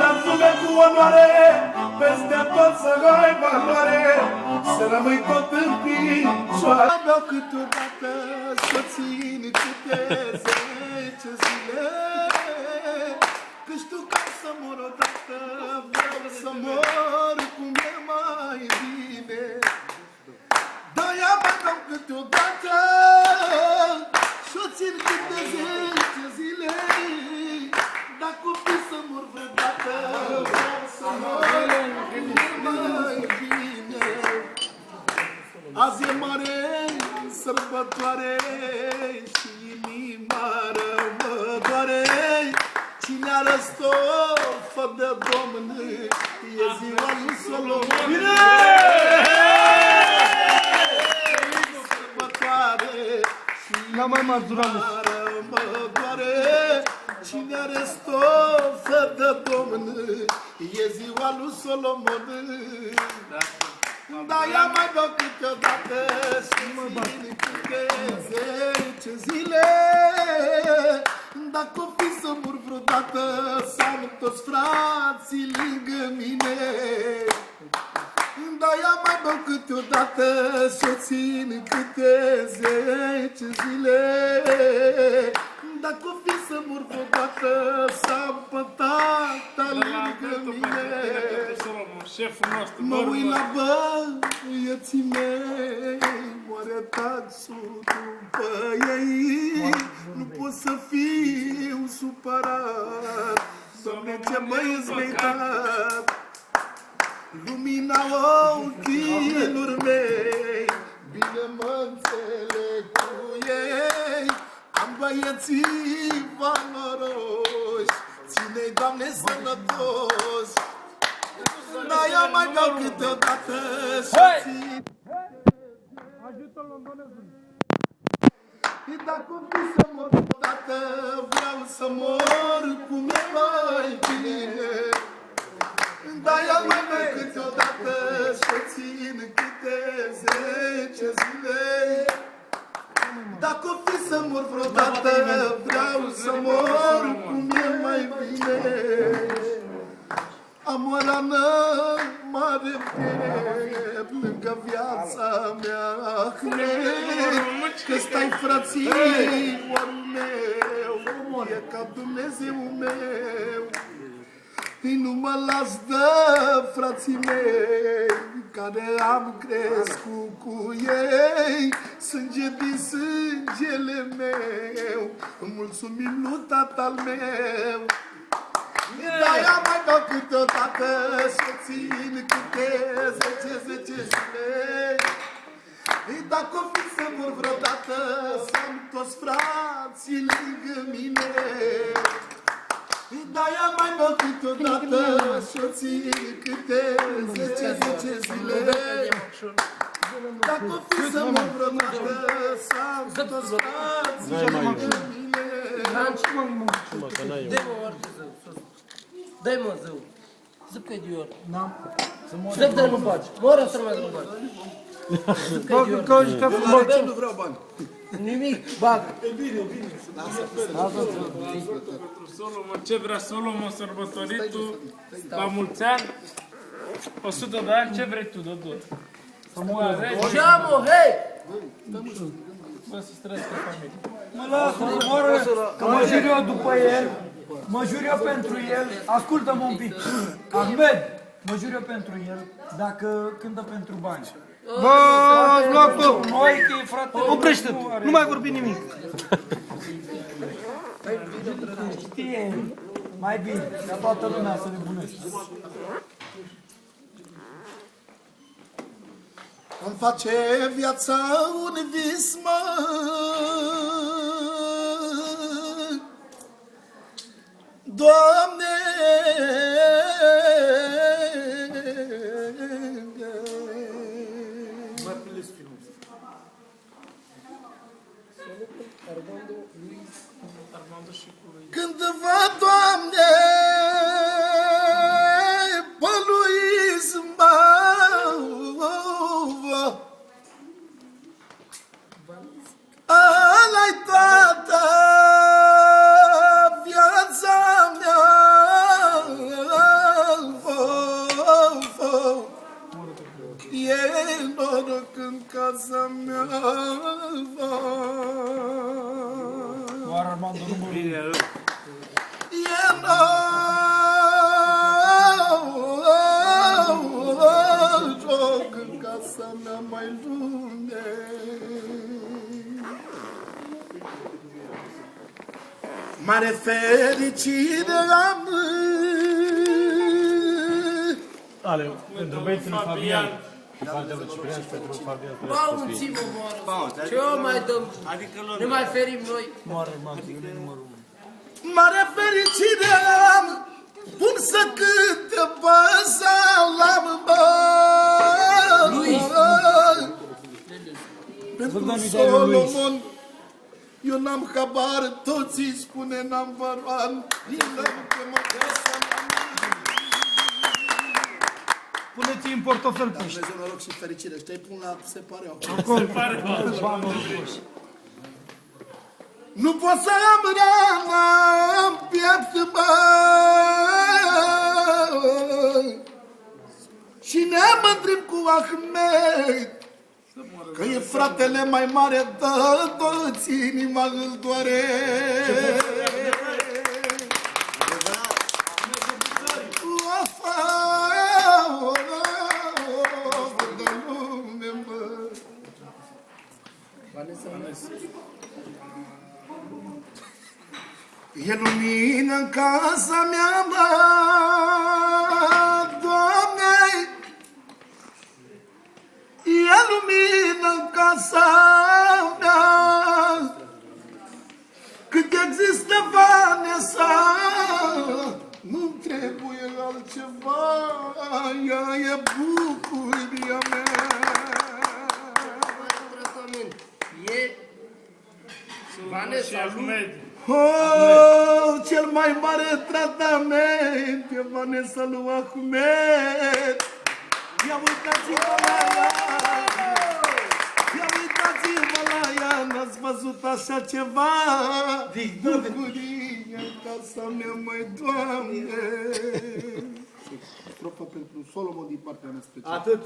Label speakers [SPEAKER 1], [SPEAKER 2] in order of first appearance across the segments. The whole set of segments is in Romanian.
[SPEAKER 1] Ți-a dat nume cu onoare, peste tot să ai valoare, să rămâi tot în picioare. Beau câteodată să țin câte zece zile, Că știu că am să mor odată, vreau să mor cum e mai bine. Dar ea mai dau câteodată Și-o țin câte zece Azi e mare sărbătoare Și inima rămătoare. Cine are stofă de domn E ziua lui Solomon. Sărbătoare și
[SPEAKER 2] N-am mai mazurat.
[SPEAKER 1] mă doare Cine are stofă de domn E ziua lui Solomon. Da, ea mai dă câteodată Și țin câte zece zile. Dacă o fi să mor vreodată Să am toți frații lângă mine. Da, ea mai dau câteodată și o țin câte zece zile Dacă o fi să mor vreodată să am pe tata lângă mine.
[SPEAKER 3] Șeful nostru,
[SPEAKER 1] Mă uit la băieții mei Moare tațul după ei Nu pot să fiu supărat. Doamne, ce băieți mi-ai dat Lumina ochilor mei Bine mă înțeleg cu ei. Am băieții valoroși Ține-i, Doamne, sănătos. Dar eu mai dau câteodată și țin
[SPEAKER 2] Ajută-l în Donezul.
[SPEAKER 1] Și dacă o fi să mor odată Vreau să mor cum e mai bine. Dar eu mai dau câteodată și țin câte zece zile Dacă o fi să mor vreodată Vreau să mor cum e mai bine. Am o rană mare piept lângă viața mea Că stai frățiorul meu E ca Dumnezeu meu. Îi nu mă las de frații mei Care am crescut cu ei. Sânge din sângele meu Mulțumim lui tatăl meu. Da, ea mai dau câteodată și țin câte zece, zece zile. Dacă o fi să mor vreodată să am toți frații lângă mine Da, ea mai dau câteodată și țin câte zece, zece zile Dacă o fi să mor vreodată să am toți frații lângă mine
[SPEAKER 4] Dai-mă orice zău, sus. Dai-mă zău. Zău că e Dior.
[SPEAKER 2] N-am.
[SPEAKER 4] Zău că nu faci. Moră să nu mai nu faci. Zău că e
[SPEAKER 2] Bă,
[SPEAKER 4] Dior.
[SPEAKER 2] Că că frumos.
[SPEAKER 4] Nu vreau bani. Nimic, bag.
[SPEAKER 3] pentru Solomon, ce vrea Solomon sărbătoritul, la mulți ani, 100 de ani, ce vrei tu, Dodo? Să moară,
[SPEAKER 4] Geamă, hei!
[SPEAKER 3] bă, să străiască familie.
[SPEAKER 2] Mă las, mă moară, că mă jur eu după el.
[SPEAKER 5] Mă jur eu pentru el, ascultă-mă un pic. Ahmed, mă jur eu pentru el dacă cântă pentru bani.
[SPEAKER 2] Bă, ați luat tot.
[SPEAKER 5] Noi, că e frate...
[SPEAKER 2] Oprește
[SPEAKER 5] nu are-
[SPEAKER 2] nu mai vorbi nimic.
[SPEAKER 5] Știe, mai bine, ca toată lumea să nebunește.
[SPEAKER 1] Îmi face viața un vis, mă. Doamne, când văd, Doamne, pe lui Zmbău, Ăla-i toată viața mea Fă, fă. E noroc în casa mea fă.
[SPEAKER 5] Doar Armando numărul
[SPEAKER 1] E Mare fericire am
[SPEAKER 2] Ale, pentru băieții lui Fabian.
[SPEAKER 4] Bă, un țimă moară. Ce o mai dăm? Ne mai ferim noi.
[SPEAKER 5] Moară Armando, el e numărul unu.
[SPEAKER 1] Mare fericire am Pun să cânte păsa la bă Pentru
[SPEAKER 5] Bogdan Italia lui Luis.
[SPEAKER 1] Solomon Eu n-am habar, toți îi spune number one N-am că mă casa
[SPEAKER 2] Puneți-i în portofel puști.
[SPEAKER 1] Dumnezeu noroc și fericire, știi, pun la separeu Nu pot să am rana în piept, bă Și ne mândrim cu Ahmed Că e fratele mai mare de toți, inima îl doare De lume, mă. E lumină în casa mea, mă, Doamne, E lumină în casa mea, Cât există Vanessa, nu trebuie altceva, ea e bucuria mea.
[SPEAKER 4] Tratament. E Vanessa,
[SPEAKER 3] Și
[SPEAKER 4] lui.
[SPEAKER 3] Ahmed.
[SPEAKER 1] Oh, cel mai mare tratament e Vanessa lui Ahmed. Ia uitați-vă la ea! Ia uitați-vă la ea! N-ați văzut așa ceva? Bucurie în casa mea, mai Doamne! Strofa pentru Solomon din partea mea specială.
[SPEAKER 2] Atât.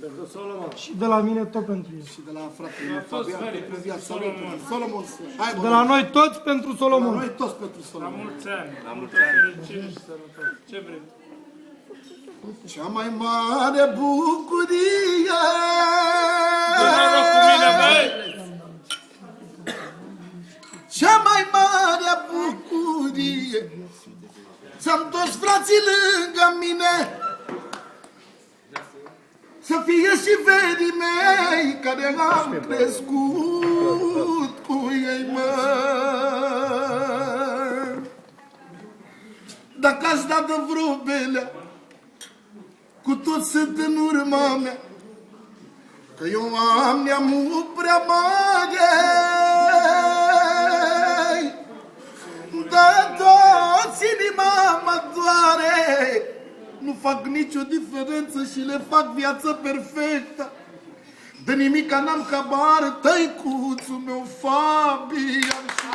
[SPEAKER 2] Pentru Solomon. Și de la mine tot pentru el.
[SPEAKER 1] Și de la fratele meu
[SPEAKER 3] toți
[SPEAKER 1] Fabian,
[SPEAKER 3] ferii
[SPEAKER 1] pentru
[SPEAKER 3] pentru
[SPEAKER 1] viața lui,
[SPEAKER 3] Solomon.
[SPEAKER 1] pentru Solomon. Hai, bă,
[SPEAKER 2] De la noi toți pentru
[SPEAKER 1] la
[SPEAKER 2] Solomon.
[SPEAKER 1] noi toți pentru
[SPEAKER 3] La
[SPEAKER 1] Solomon.
[SPEAKER 3] mulți ani. La multă fericire și sănătate. Ce vrei?
[SPEAKER 1] Cea mai mare bucurie
[SPEAKER 3] Dă noroc cu mine, băi!
[SPEAKER 1] Cea mai mare bucurie Să-mi toți frații lângă mine Să fie și verii mei Care am crescut cu ei, mă. Dacă aș da de vreo belea Cu toți sunt în urma mea Că eu am neamul prea mare. Dar toți inima mă doare Nu fac nicio diferență și le fac viață perfectă. De nimica n-am cabar Tăicuțul meu Fabian și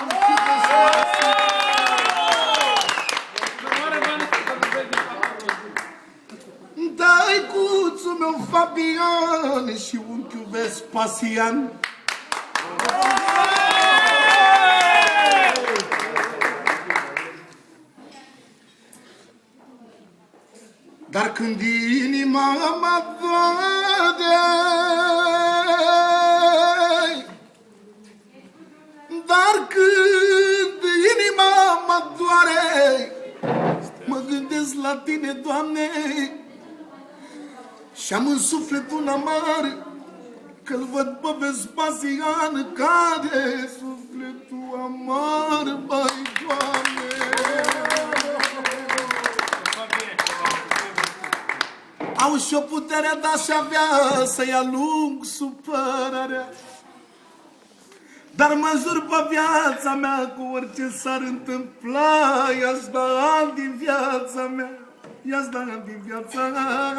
[SPEAKER 1] Tăicuțul meu Fabian Și unchiul Vespasian Dar când inima mă doare Dar când inima mă doare Mă gândesc la tine, Doamne Și am în suflet un amar Că-l văd pe Vespasian Care sufletul amar, mai Au și o putere de a avea Să-i alung supărarea. Dar mă jur pe viața mea Cu orice s-ar întâmpla. I-aș da ani din viața mea. I-aș da ani din viața mea.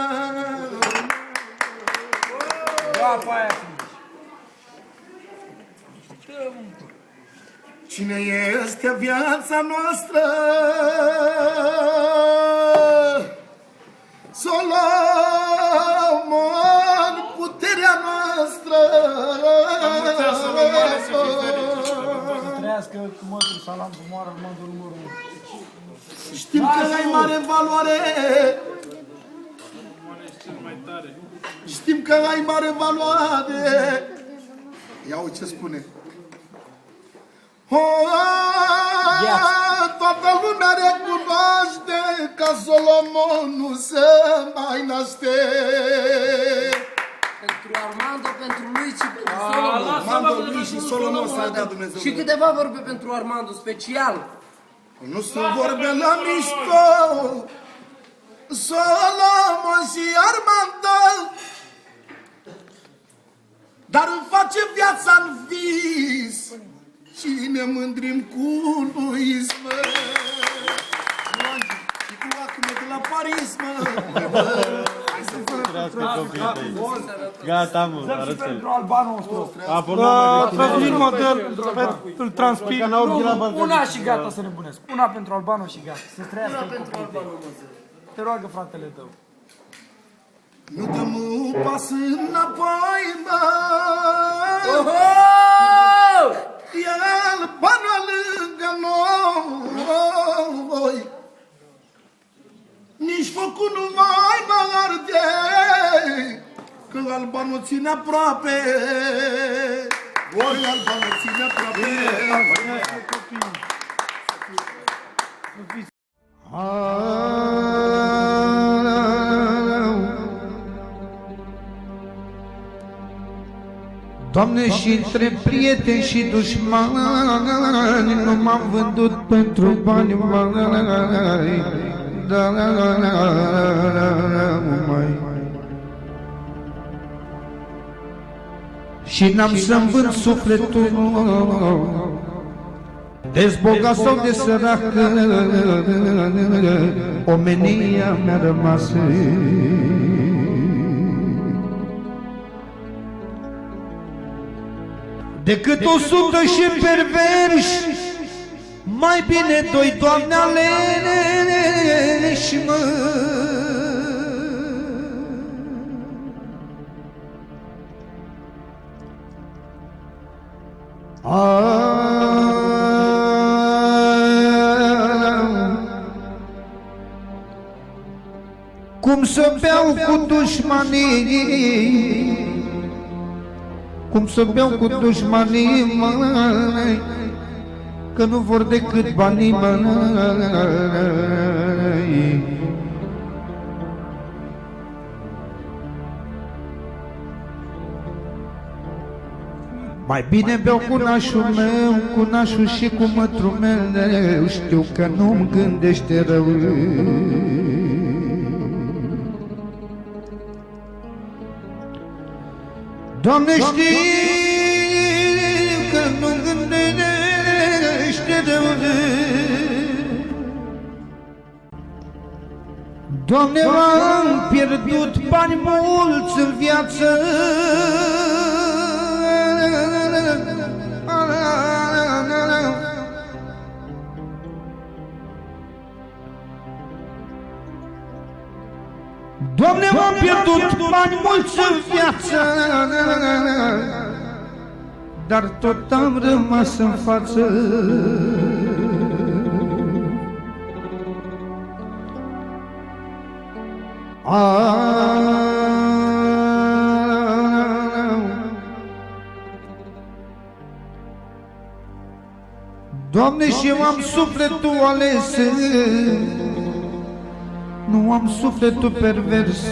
[SPEAKER 5] Da, pe aia
[SPEAKER 1] Cine este viața noastră? Solomon, puterea noastră.
[SPEAKER 3] mulțumesc, Solomone, să fiți fericit,
[SPEAKER 5] Să trăiască cu mătul salam, cu moară, mătul numărul unu.
[SPEAKER 1] Știm că ai mare valoare,
[SPEAKER 3] Moane ești cel mai tare.
[SPEAKER 1] știm că ai mare valoare. Ia uite ce spune. Oh, toată lumea recunoaște că Solomon nu se mai naște.
[SPEAKER 4] Pentru Armando, pentru lui și pentru
[SPEAKER 3] A,
[SPEAKER 4] Solomon.
[SPEAKER 3] lasă-mă
[SPEAKER 1] Armando,
[SPEAKER 3] că
[SPEAKER 1] lui și
[SPEAKER 3] pentru
[SPEAKER 1] Solomon
[SPEAKER 3] Solomon.
[SPEAKER 1] să dea Dumnezeu.
[SPEAKER 4] Și câteva vorbe pentru Armando, special.
[SPEAKER 1] Nu sunt vorbe la mișto Solomon și Armando Dar îmi face viața în vis Și ne mândrim cu Luis, mă Și cu acme de la Paris, mă
[SPEAKER 6] Gata, mă,
[SPEAKER 5] Dăm și
[SPEAKER 6] arăți-l.
[SPEAKER 5] pentru albanul nostru.
[SPEAKER 6] A pornit
[SPEAKER 2] Transmit model, îl transpir.
[SPEAKER 5] Nu, Una și gata să nebunesc. Una pentru albano și gata. Să trăiască
[SPEAKER 4] Una pentru
[SPEAKER 5] copiii tăi.
[SPEAKER 4] Albano, mă zic.
[SPEAKER 5] Te roagă fratele tău.
[SPEAKER 1] Nu dăm un pas înapoi, mă
[SPEAKER 4] Oh!
[SPEAKER 1] El banul lângă noi. Nici focul nu mai mă arde Că albanul ține aproape. Ori albanul ține aproape
[SPEAKER 7] Doamne, și între prieteni și dușmani Nu m-am vândut pentru bani mai Da, la, la, la, la, la, mai Și n-am să-mi vând sufletul Dezbogat sau de sărac Omenia mi-a rămas Decât o sută și perverși. Mai bine doi doamne aleși mă Cum să beau cu dușmanii cum să beau cu dușmanii, măi, Că nu vor decât banii, măi. Mai bine beau cu nașul meu, cu nașul și cu mătrul meu, Știu că nu-mi gândește rău. Doamne știi că nu gândește de unde? Doamne, am pierdut bani mulți în viață Doamne, m-am pierdut bani mulți în viață. Dar tot am rămas în față. Doamne, și eu am sufletul ales Nu am sufletul pervers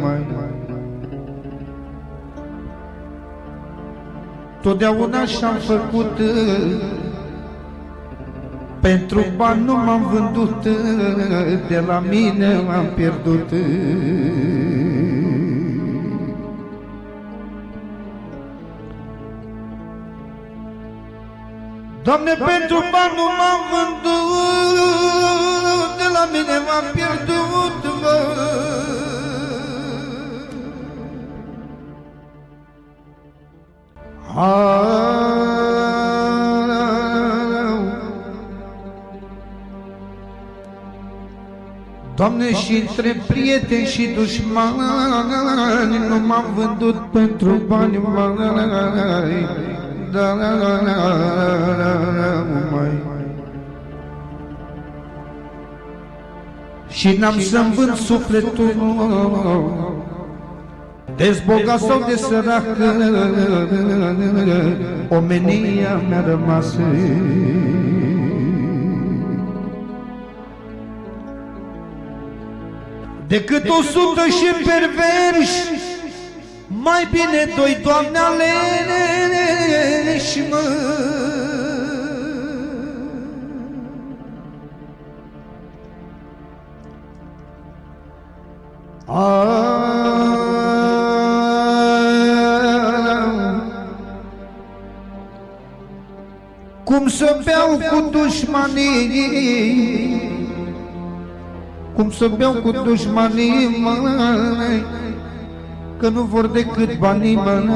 [SPEAKER 7] mai. Totdeauna și-am făcut Pentru bani nu m-am vândut De la mine m-am pierdut Doamne, pentru bani nu m-am vândut De la mine m-am pierdut mă. Doamne, și între prieteni și dușmani Nu m-am vândut pentru bani mai da, la, la, la, la, la, mai. Și n-am să-mi vând sufletul. Dezbogat sau de sărac Omenia mi-a rămas. Decât o sută și perverși Mai bine doi doamne aleși mă. Cum să beau cu dușmanii Cum să beau cu dușmanii mai Că nu vor decât banii măi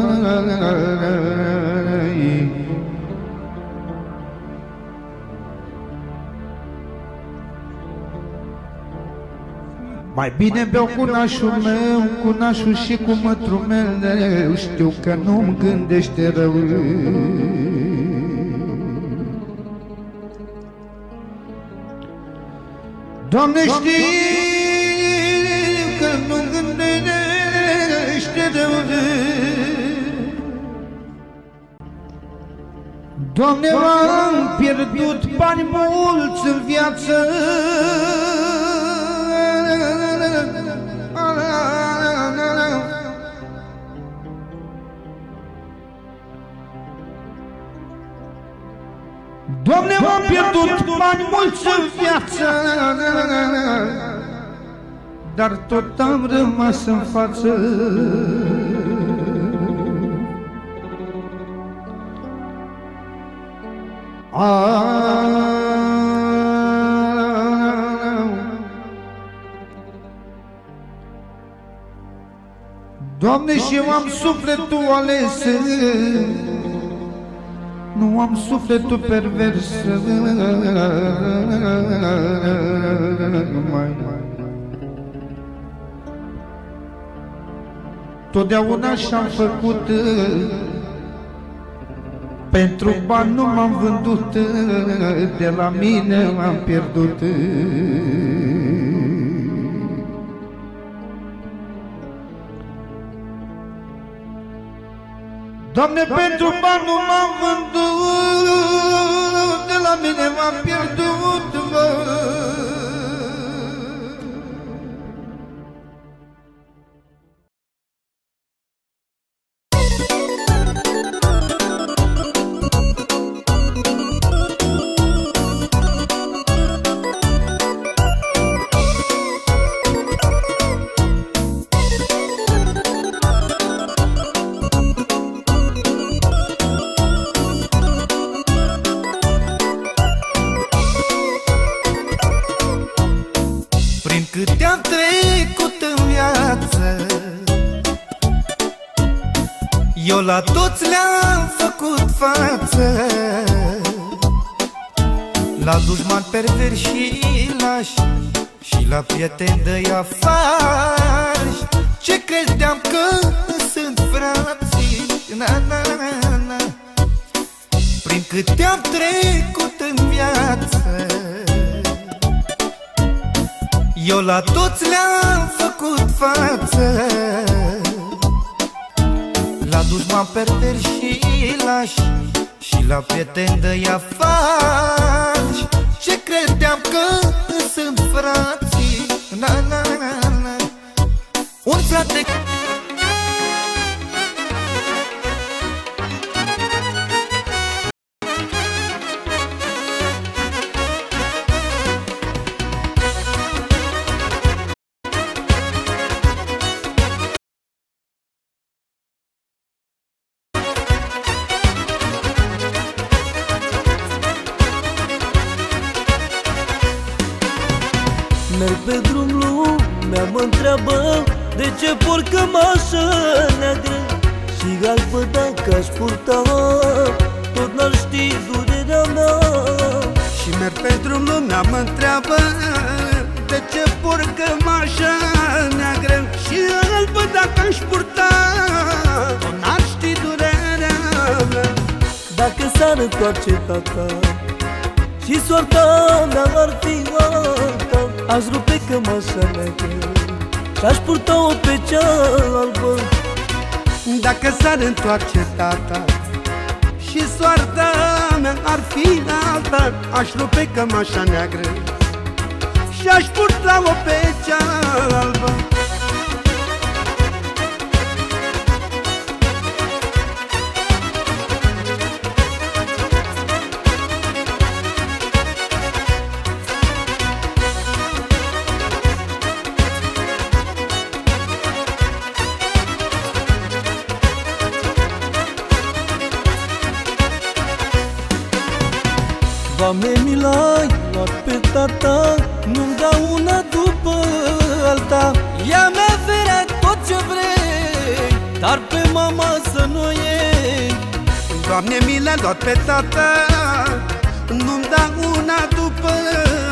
[SPEAKER 7] Mai bine beau cu nașul meu, cu nașul și cu mătrul meu Știu că nu-mi gândește rău. Doamne știi Doamne, am pierdut bani mulți în viață. Doamne, am pierdut bani mulți în viață. Dar tot am rămas în față Doamne, și eu am sufletul ales Nu am sufletul pervers mai. Totdeauna și-am făcut pentru bani nu m-am vândut, de la mine m-am pierdut. Doamne, pentru bani nu m-am vândut, de la mine m-am pierdut, mă. La toți le-am făcut față. La dușman perver și lași Și la prieteni de afarși. Ce credeam că sunt frații? Na, na, na, na. Prin câte am trecut în viață
[SPEAKER 6] Eu la toți le-am făcut față La dușman pervers și lași Și la prieten de ea faci Ce credeam că sunt frații na, na, na, na. Un frate
[SPEAKER 8] întoarce tata. Și soarta mea ar fi alta Aș rupe cămașa neagră. Și-aș purta-o pe Dar pe mama să nu iei
[SPEAKER 6] Doamne, mi le-a luat pe tata Nu-mi da una după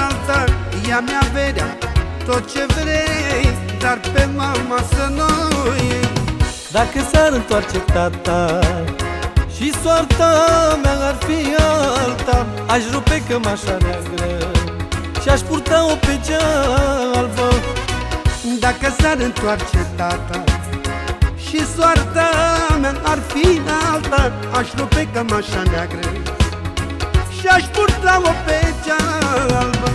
[SPEAKER 6] alta. Ea mi-a verea tot ce vrei Dar pe mama să nu iei
[SPEAKER 8] Dacă s-ar întoarce tata Și soarta mea ar fi alta Aș rupe cămașa neagră Și-aș purta-o pe cea albă
[SPEAKER 6] Dacă s-ar întoarce tata Și soarta mea ar fi alta Aș rupe cămașa neagră. Și-aș purta-o pe cea albă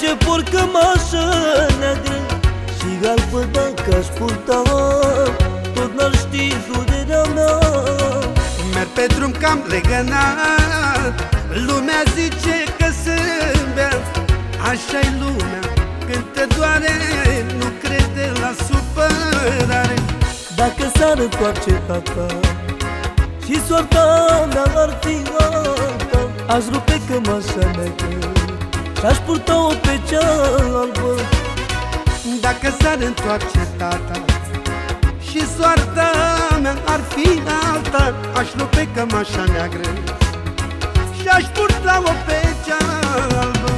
[SPEAKER 8] ce porcă cămașă neagră Și albă dacă aș purta. Tot n-ar ști durerea mea.
[SPEAKER 6] Merg pe drum cam legănat. Lumea zice că sunt beat Așa-i lumea când te doare Nu crede la supărare.
[SPEAKER 8] Dacă s-ar întoarce tata Și soarta mea ar fi alta Aș rupe cămașa neagră Și-aș purta-o pe cea albă
[SPEAKER 6] Dacă s-ar întoarce tata Și soarta mea ar fi alta Aș rupe cămașa neagră. Și-aș purta-o pe cea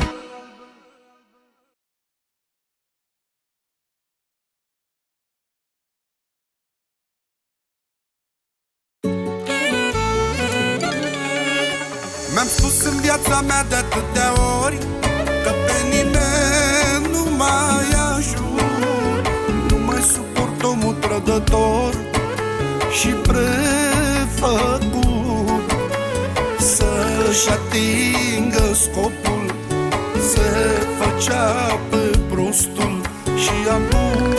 [SPEAKER 6] omul trădător Și prefăcut Să-și atingă scopul Se făcea pe prostul Și acum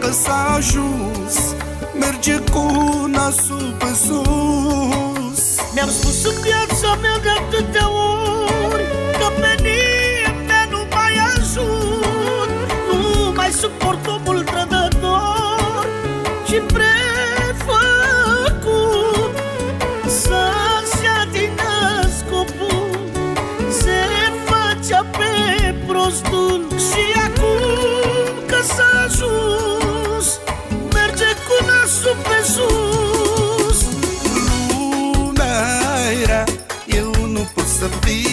[SPEAKER 6] că s-a ajuns Merge cu nasul pe sus.
[SPEAKER 9] Mi-am spus în viața mea de atâtea ori Că pe nimeni nu mai ajut Nu mai suport omul trădător și prefăcut Să se atingă scopul Se facea pe prostul. Și acum că s-a ajuns Merge
[SPEAKER 10] cu
[SPEAKER 8] nasul pe sus.
[SPEAKER 10] Lumea era, eu nu pot să fiu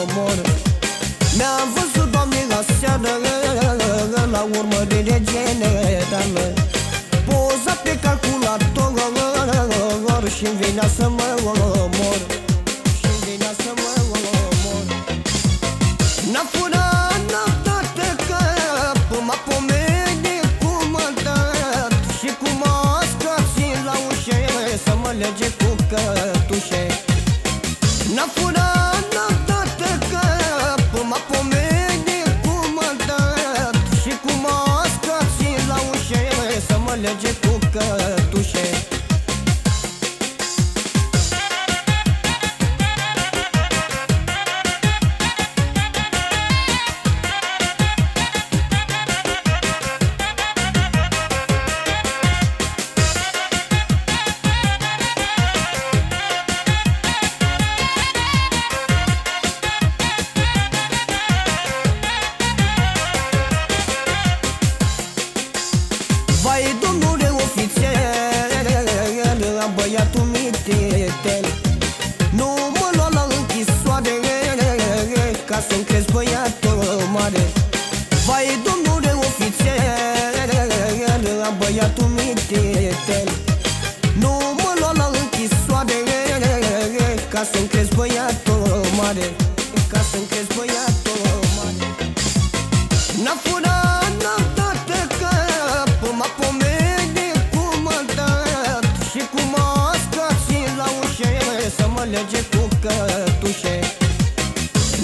[SPEAKER 11] omor Mi-am văzut, Doamne, la seară La urmă de regeneral Poza pe calculator Și-mi venea să mă omor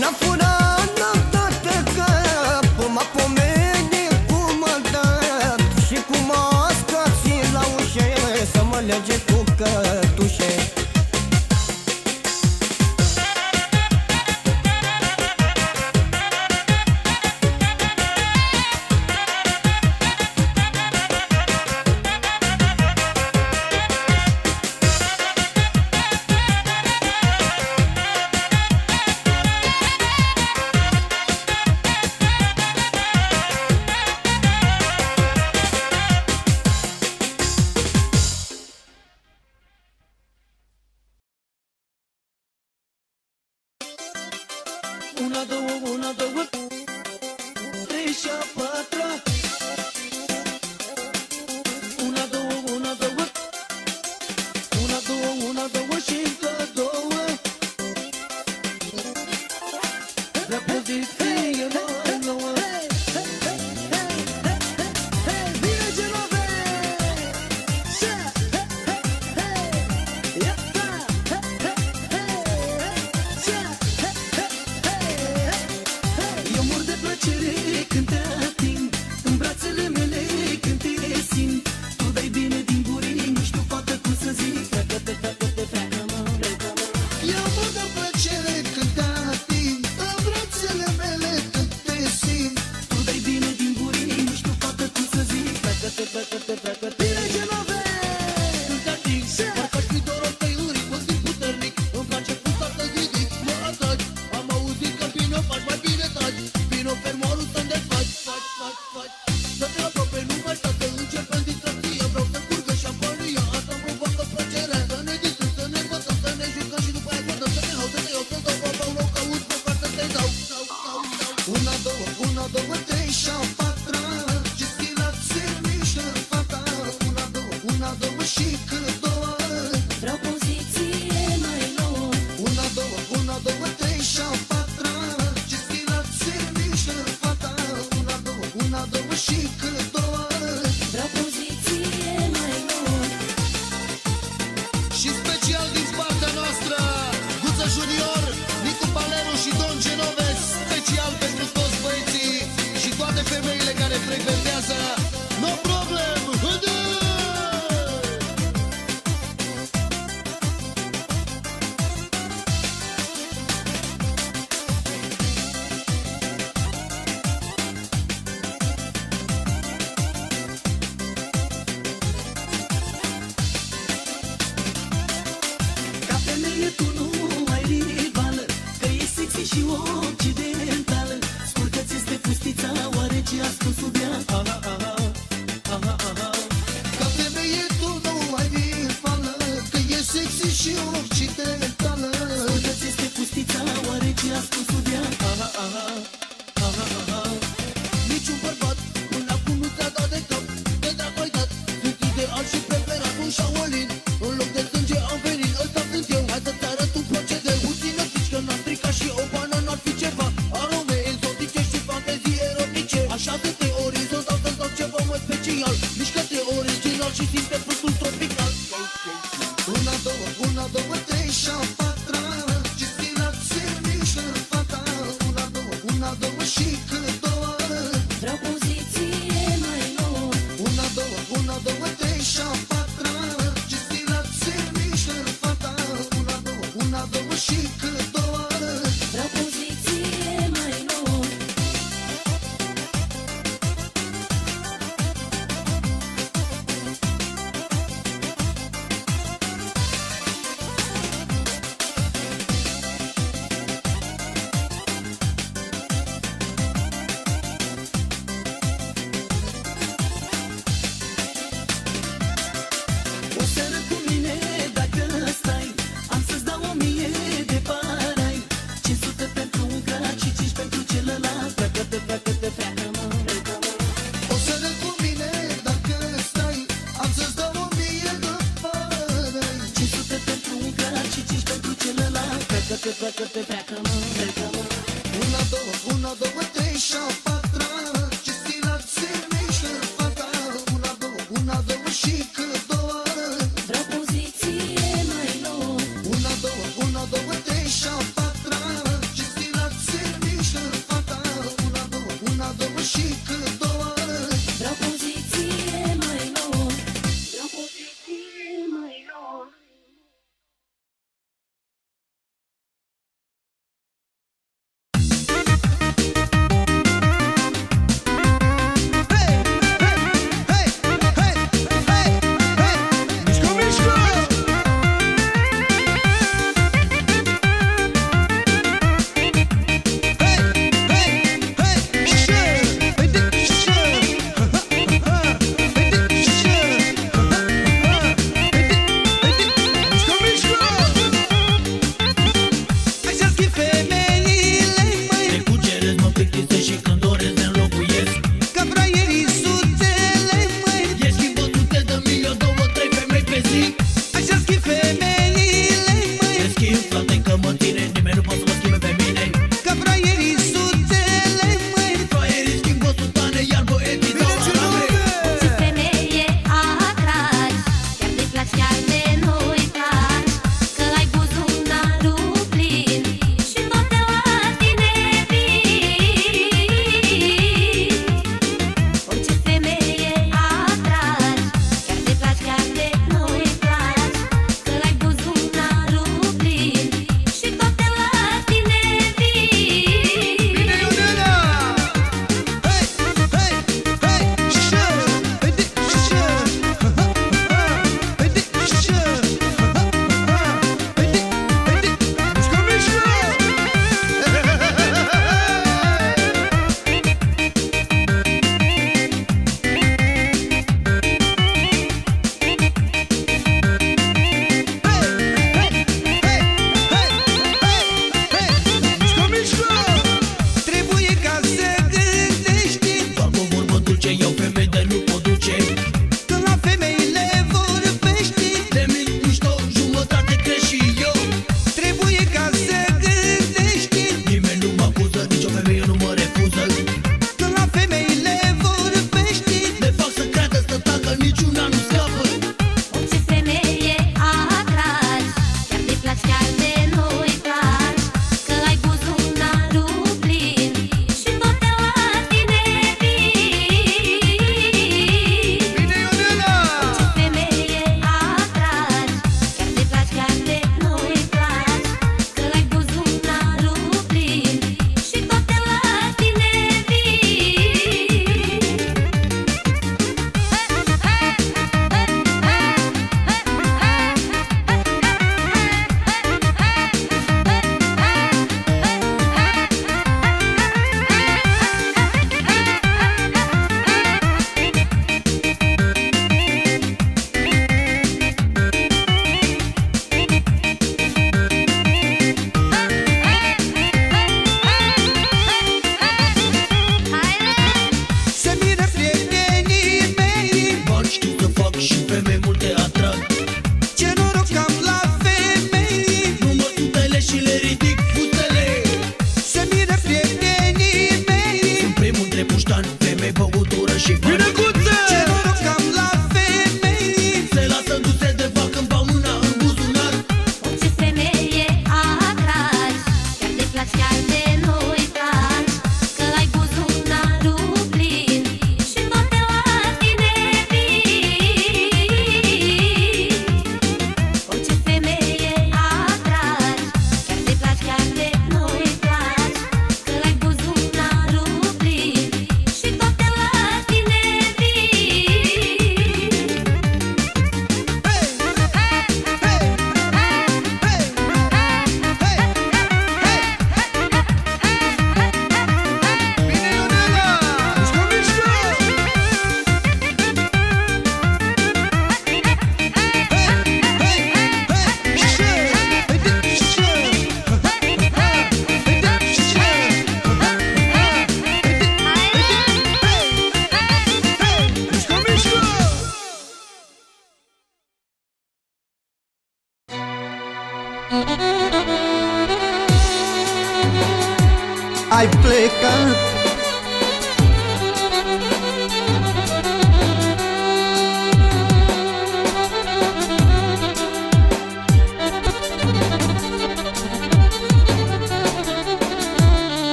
[SPEAKER 11] N-am furat, n-am cap M-a cum mă dat. Și cum a scat și la ușe Să mă lege cu
[SPEAKER 12] cap.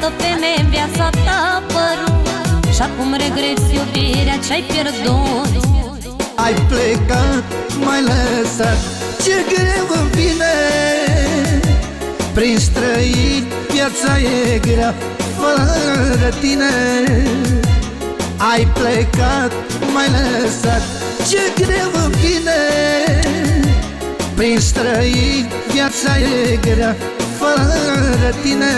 [SPEAKER 13] altă femeie în viața ta apărut. Și acum regreți iubirea ce-ai pierdut. Ai
[SPEAKER 14] plecat, mai lăsat, ce greu îmi vine. Prin străin viața e grea, fără tine. Ai plecat, mai lăsat, ce greu îmi vine. Prin străin viața e grea, fără tine.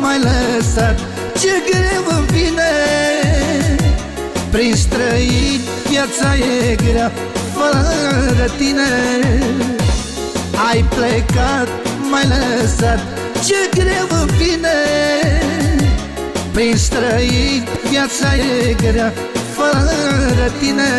[SPEAKER 14] m-ai lăsat. Ce greu îmi vine. Prin străin viața e grea Fără tine. Ai plecat, m-ai lăsat. Ce greu îmi vine. Prin străin viața e grea Fără tine.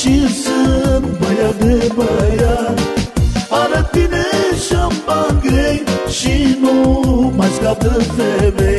[SPEAKER 12] Și sunt băiat de băiat. Arăt bine și-am bani grei Și nu mai scap de femei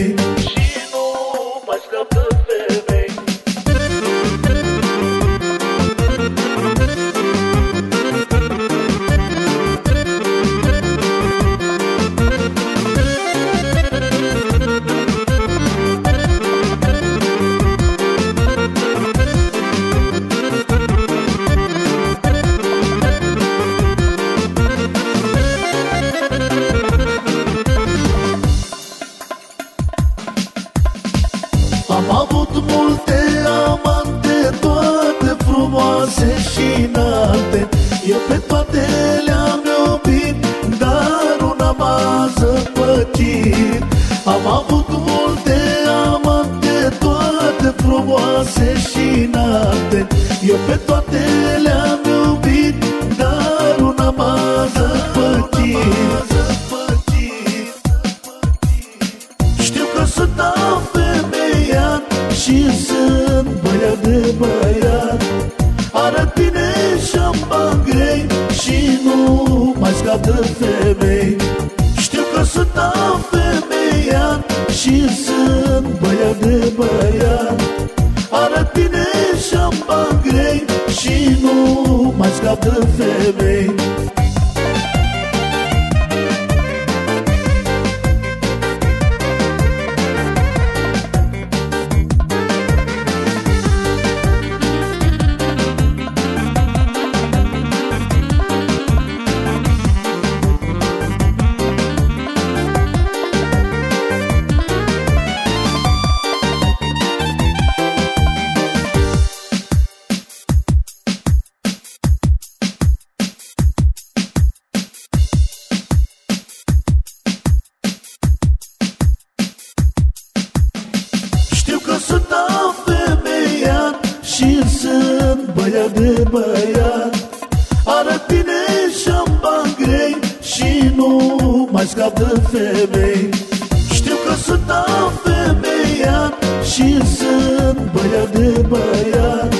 [SPEAKER 12] băiat de băiat Arăt bine și-am bani grei și nu mai scap de femei. Știu că sunt afemeiat și sunt băiat de băiat.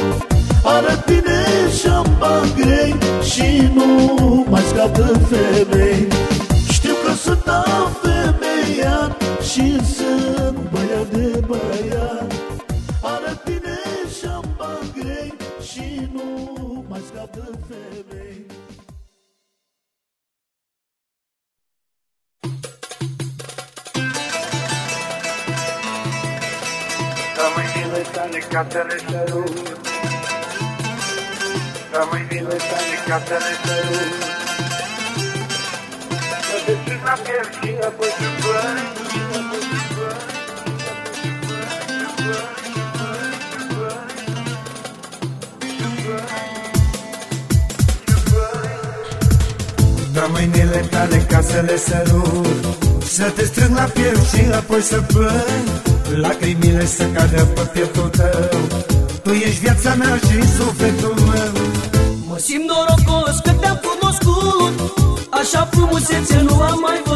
[SPEAKER 12] Arăt bine și-am bani grei și nu mai scap de femei. Știu că sunt afemeiat și sunt băiat de
[SPEAKER 15] tale ca să le sărut Rămâinile tale ca să le sărut. Să te țin la piel și apoi să plâng
[SPEAKER 14] Dă mâinile tale ca să le sărut. Să te strâng la piel și apoi să plâng Lacrimile să cadă pe pieptul tău. Tu ești viața mea și sufletul meu.
[SPEAKER 8] Mă simt norocos că te-am cunoscut. Așa frumusețe nu am mai văzut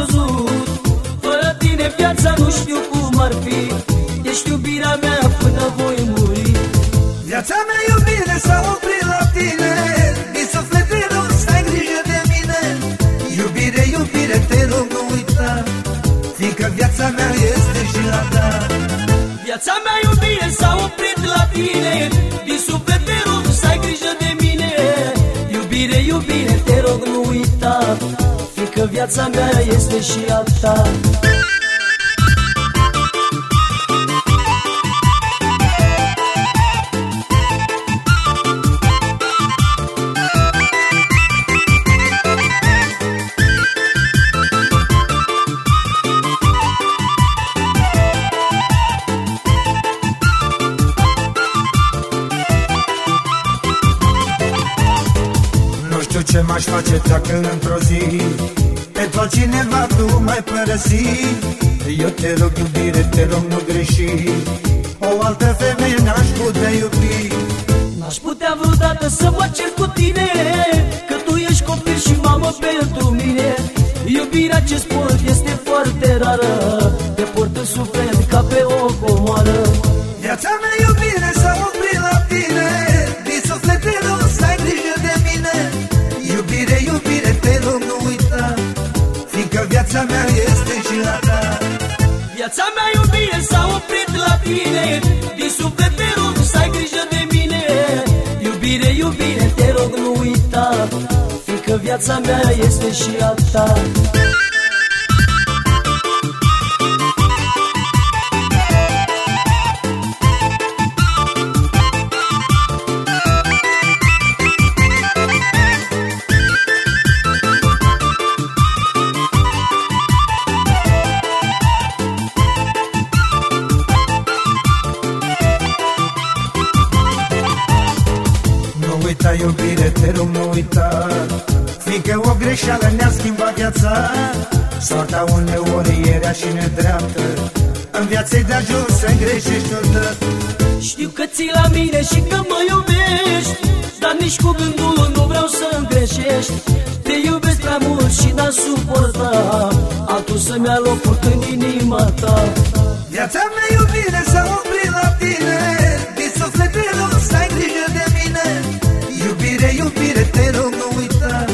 [SPEAKER 8] Viața mea
[SPEAKER 14] iubire s-a oprit la tine. Din
[SPEAKER 8] suflet te rog să ai grijă de mine. Iubire, iubire, te rog nu uita Fiindcă viața mea este și a ta
[SPEAKER 14] m-aș face dacă într-o zi. Pentru altcineva tu mai părăsi. Eu te rog iubire, te rog nu greși. O altă femeie n-aș putea iubi.
[SPEAKER 8] N-aș putea vreodată să mă cer cu tine Că tu ești copil și mamă pentru mine. Iubirea ce sport este foarte rară
[SPEAKER 14] Iubire, iubire, te rog nu uita Fiindcă viața mea este și
[SPEAKER 8] a ta
[SPEAKER 14] viața. Soarta uneori e rea și nedreaptă. În viață de ajuns să greșești odată.
[SPEAKER 8] Știu că ții la mine și că mă iubești Dar nici cu gândul nu vreau să-mi greșești. Te iubesc prea mult și n-am suporta Altul să-mi ia locul în inima ta.
[SPEAKER 14] Viața mea iubire s-a oprit la tine. Din suflet te rog să ai grijă de mine. Iubire, iubire, te rog nu uita.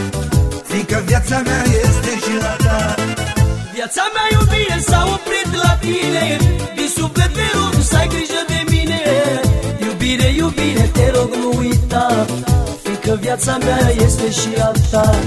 [SPEAKER 14] Fiindcă viața mea este și la ta
[SPEAKER 8] Viața mea iubire s-a oprit la tine. Din suflet te rog să ai grijă de mine. Iubire, iubire, te rog nu uita Fiindcă viața mea este și a ta